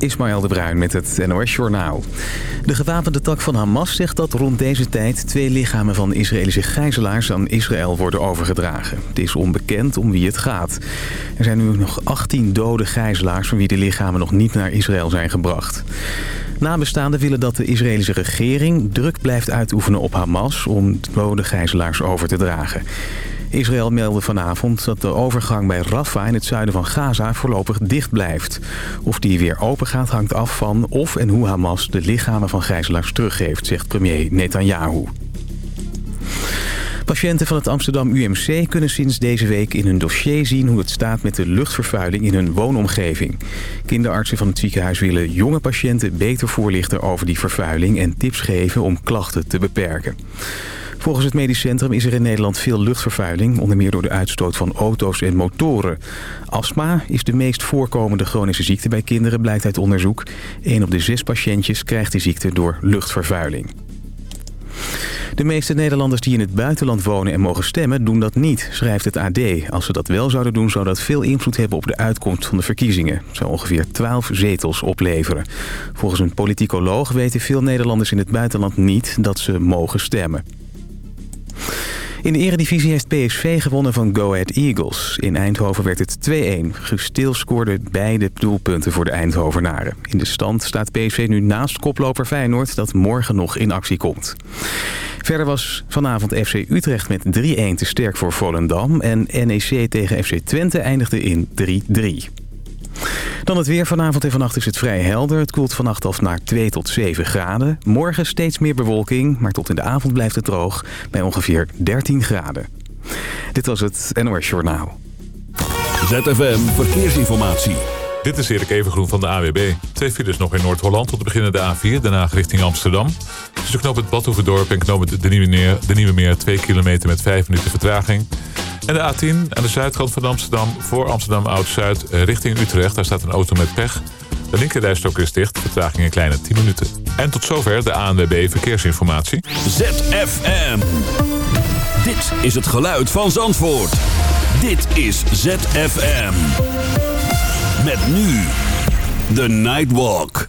Ismaël de Bruin met het NOS Journaal. De gewapende tak van Hamas zegt dat rond deze tijd... twee lichamen van Israëlische gijzelaars aan Israël worden overgedragen. Het is onbekend om wie het gaat. Er zijn nu nog 18 dode gijzelaars... van wie de lichamen nog niet naar Israël zijn gebracht. Nabestaanden willen dat de Israëlische regering druk blijft uitoefenen op Hamas... om dode gijzelaars over te dragen. Israël meldde vanavond dat de overgang bij Rafah in het zuiden van Gaza voorlopig dicht blijft. Of die weer open gaat hangt af van of en hoe Hamas de lichamen van gijzelaars teruggeeft, zegt premier Netanyahu. Patiënten van het Amsterdam UMC kunnen sinds deze week in hun dossier zien hoe het staat met de luchtvervuiling in hun woonomgeving. Kinderartsen van het ziekenhuis willen jonge patiënten beter voorlichten over die vervuiling en tips geven om klachten te beperken. Volgens het medisch centrum is er in Nederland veel luchtvervuiling... onder meer door de uitstoot van auto's en motoren. Astma is de meest voorkomende chronische ziekte bij kinderen... blijkt uit onderzoek. 1 op de zes patiëntjes krijgt die ziekte door luchtvervuiling. De meeste Nederlanders die in het buitenland wonen en mogen stemmen doen dat niet, schrijft het AD. Als ze dat wel zouden doen, zou dat veel invloed hebben op de uitkomst van de verkiezingen. Het zou ongeveer 12 zetels opleveren. Volgens een politicoloog weten veel Nederlanders in het buitenland niet dat ze mogen stemmen. In de eredivisie heeft PSV gewonnen van Go Ahead Eagles. In Eindhoven werd het 2-1. Gesteel scoorde beide doelpunten voor de Eindhovenaren. In de stand staat PSV nu naast koploper Feyenoord... dat morgen nog in actie komt. Verder was vanavond FC Utrecht met 3-1 te sterk voor Volendam... en NEC tegen FC Twente eindigde in 3-3. Dan het weer. Vanavond en vannacht is het vrij helder. Het koelt vannacht af naar 2 tot 7 graden. Morgen steeds meer bewolking, maar tot in de avond blijft het droog bij ongeveer 13 graden. Dit was het NOS Journaal. ZFM Verkeersinformatie. Dit is Erik Evengroen van de AWB. Twee files nog in Noord-Holland tot beginnen de A4, daarna richting Amsterdam. Tussen knoop het Badhoevedorp en knoop de Nieuwe, Meer, de Nieuwe Meer 2 kilometer met 5 minuten vertraging. En de A10 aan de zuidkant van Amsterdam voor Amsterdam Oud-Zuid richting Utrecht. Daar staat een auto met pech. De linkerrijstok is dicht, vertraging een kleine 10 minuten. En tot zover de ANWB Verkeersinformatie. ZFM. Dit is het geluid van Zandvoort. Dit is ZFM. Met nu The Nightwalk.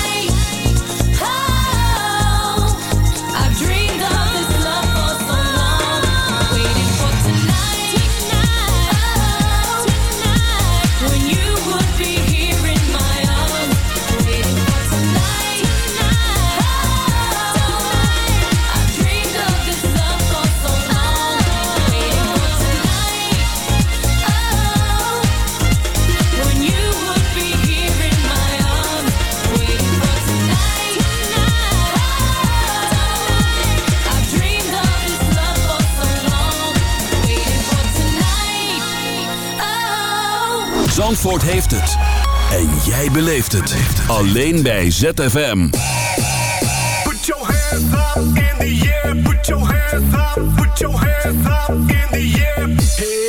Zandvoort heeft het. En jij beleeft het. Alleen bij ZFM. Put your hands up in the air. Put your hands up. Put your hands up in the air.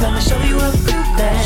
Let me show you a few things.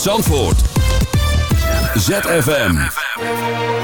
Zandvoort. ZFM.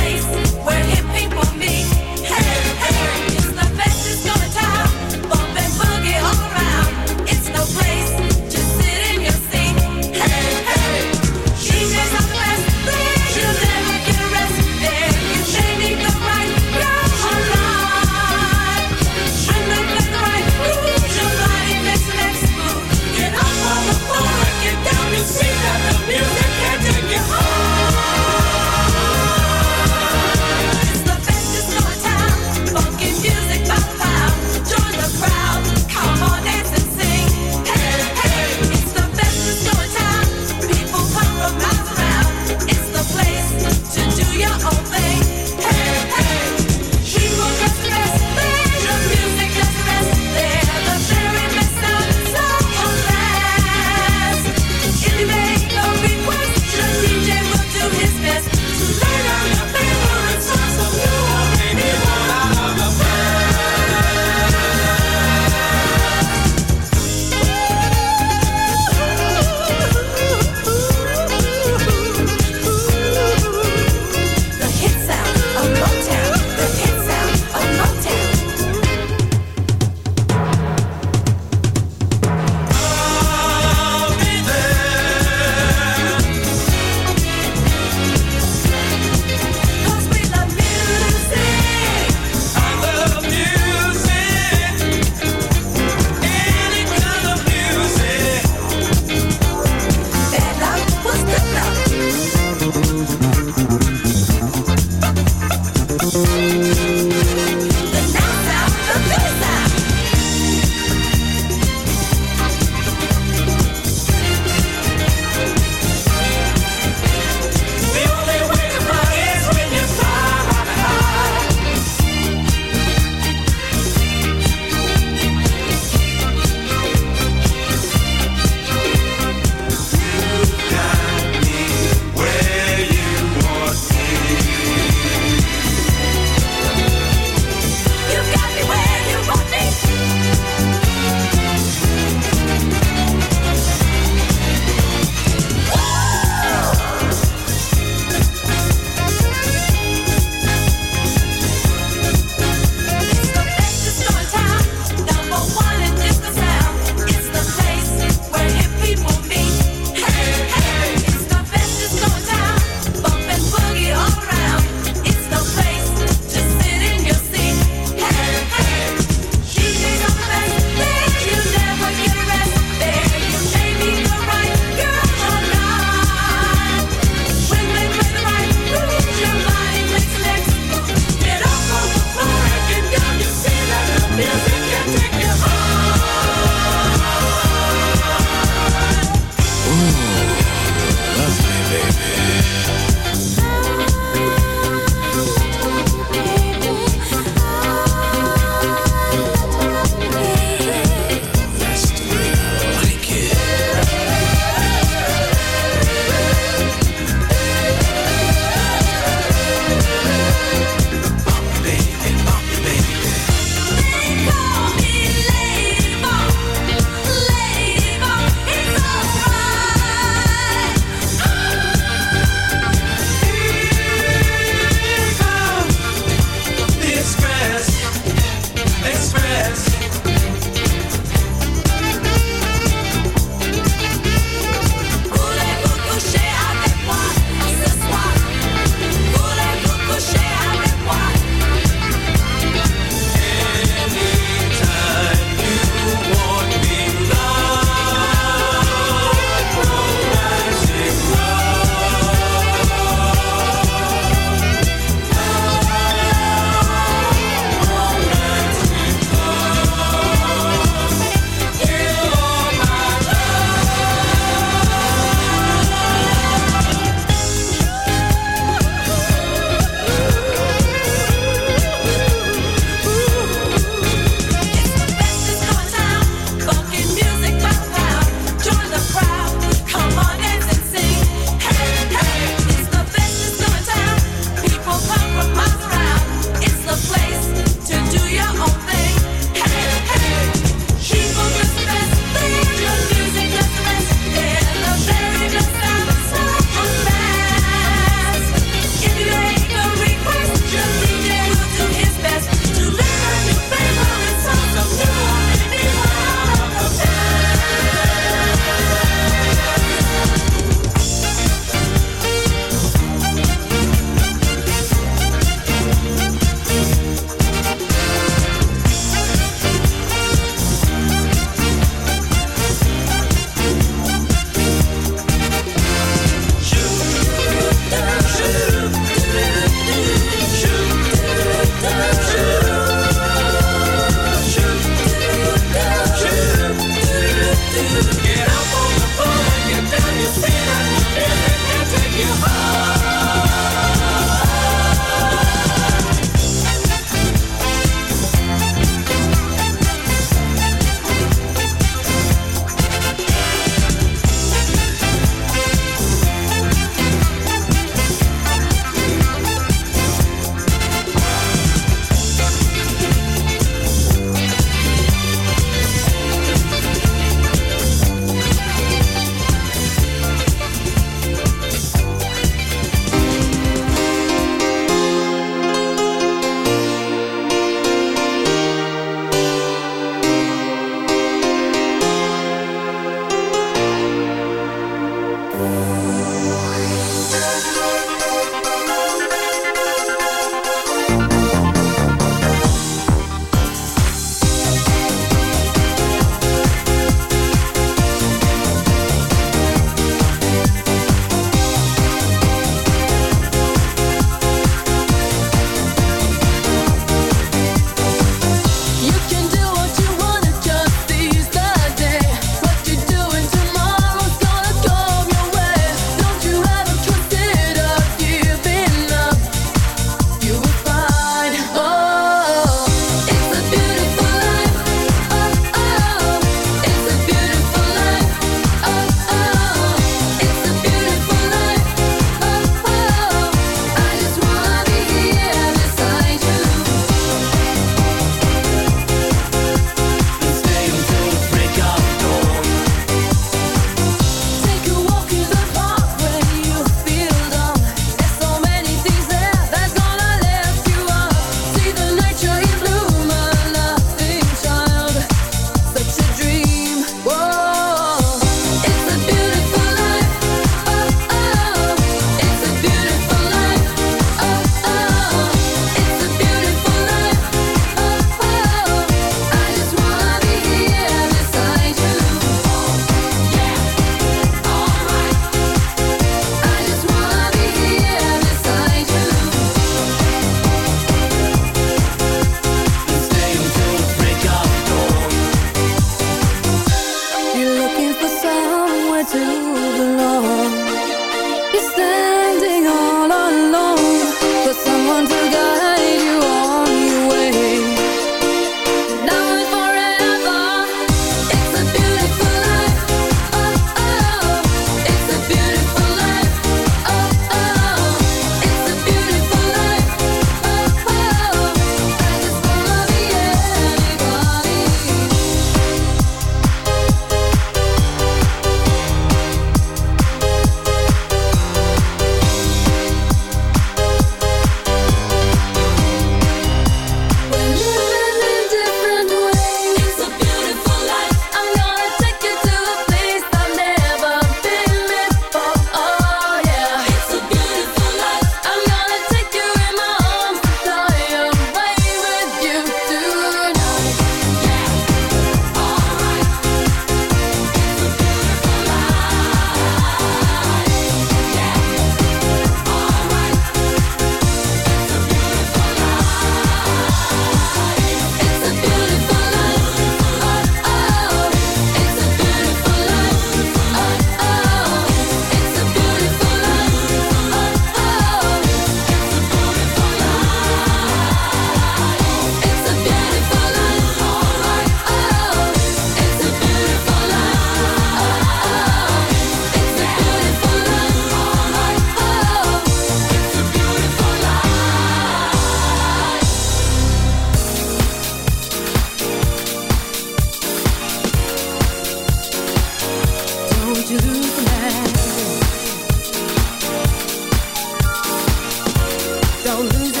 Don't lose it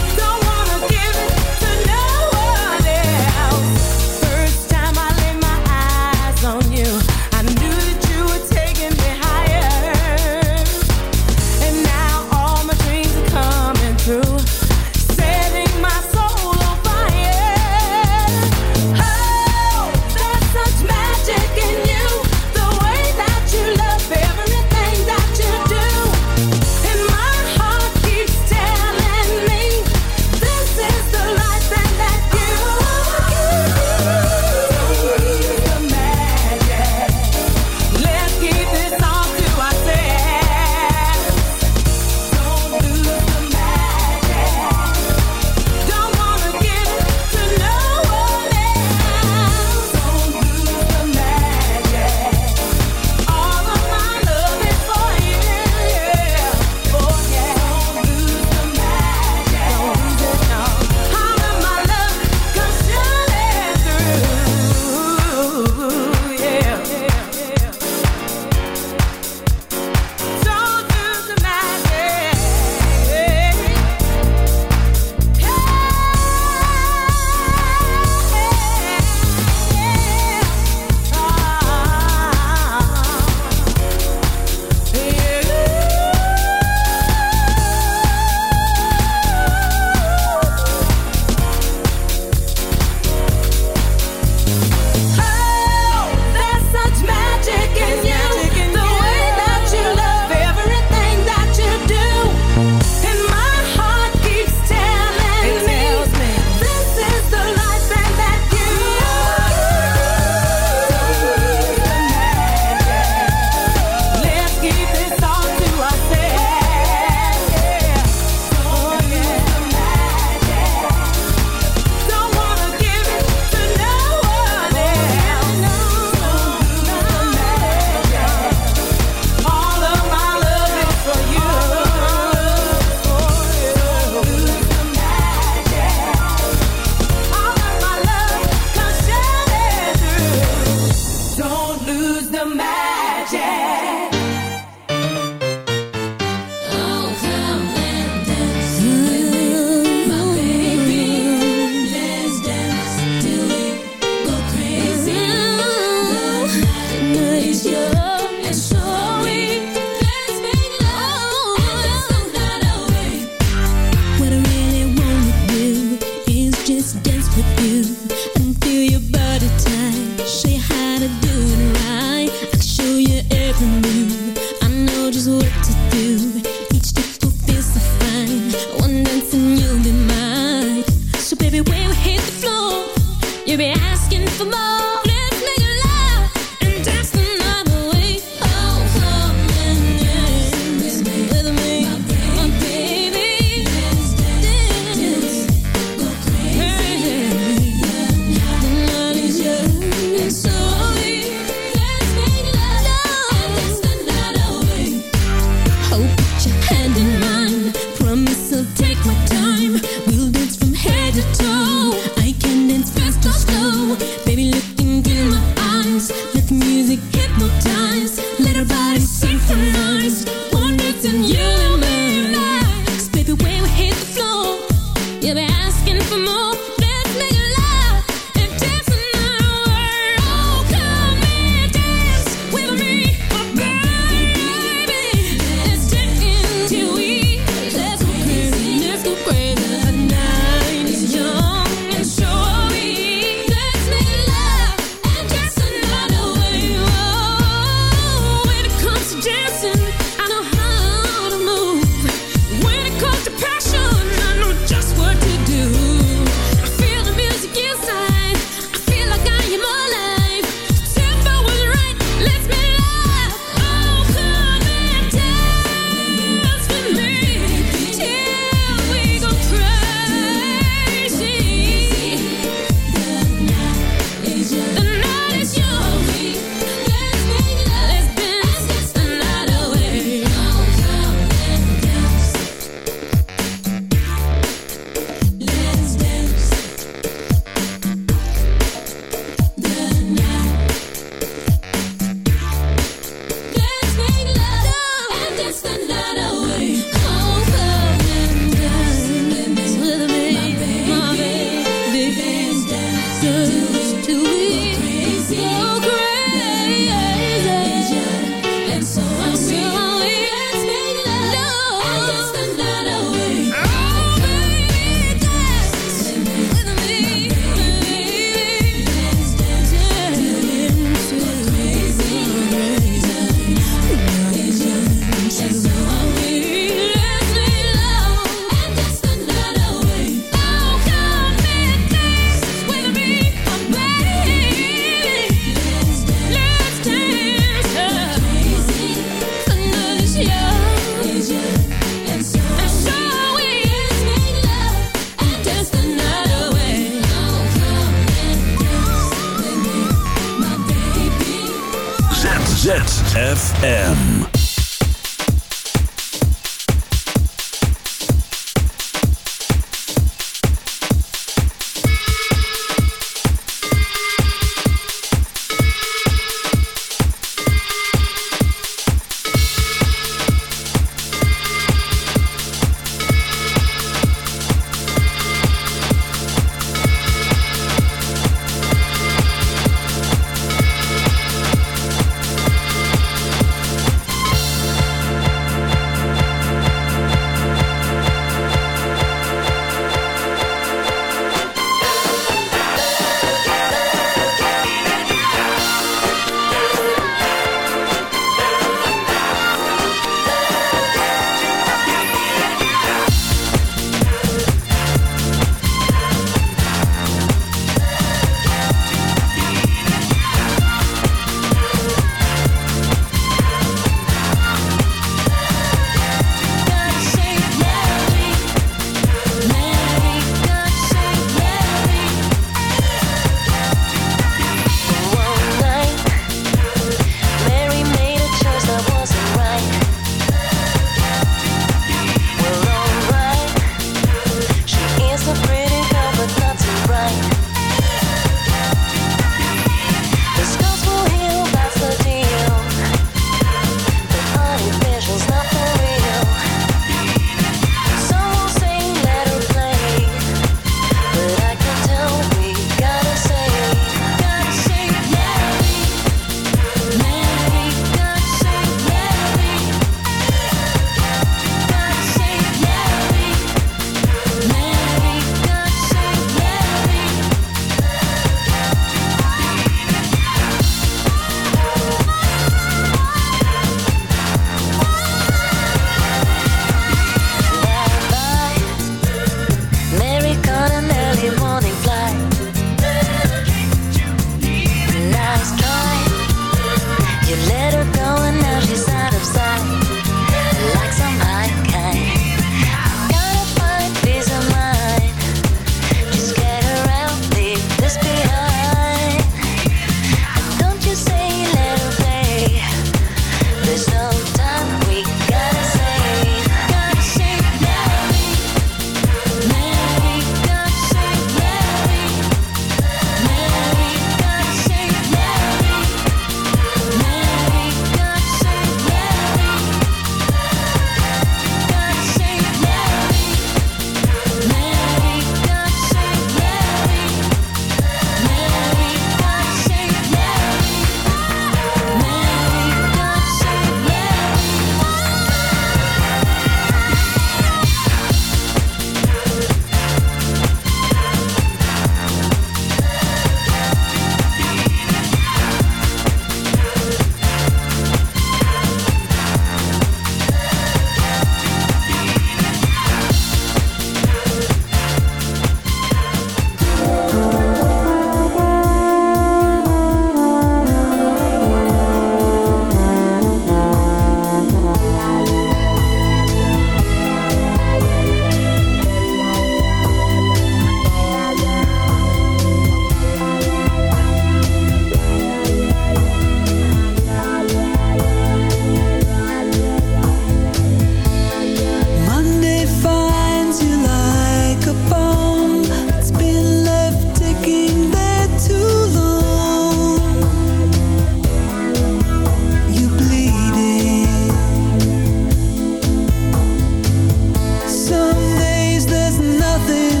this